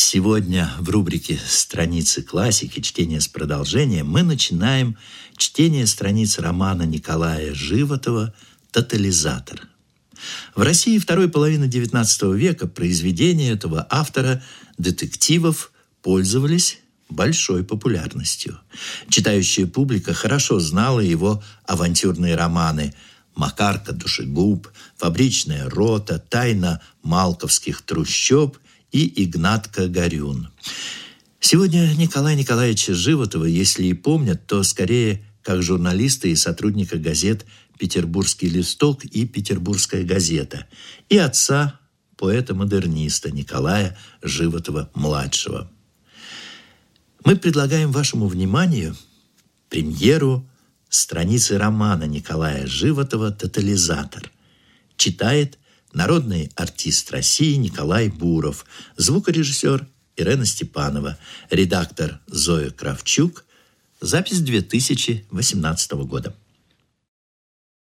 Сегодня в рубрике «Страницы классики. Чтение с продолжением» мы начинаем чтение страниц романа Николая Животова «Тотализатор». В России второй половины XIX века произведения этого автора детективов пользовались большой популярностью. Читающая публика хорошо знала его авантюрные романы «Макарка душегуб», «Фабричная рота», «Тайна малковских трущоб» и Игнатка Горюн. Сегодня Николая Николаевича Животова, если и помнят, то скорее как журналиста и сотрудника газет «Петербургский листок» и «Петербургская газета», и отца поэта-модерниста Николая Животова-младшего. Мы предлагаем вашему вниманию премьеру страницы романа Николая Животова «Тотализатор». Читает народный артист России Николай Буров, звукорежиссер Ирена Степанова, редактор Зоя Кравчук. Запись 2018 года.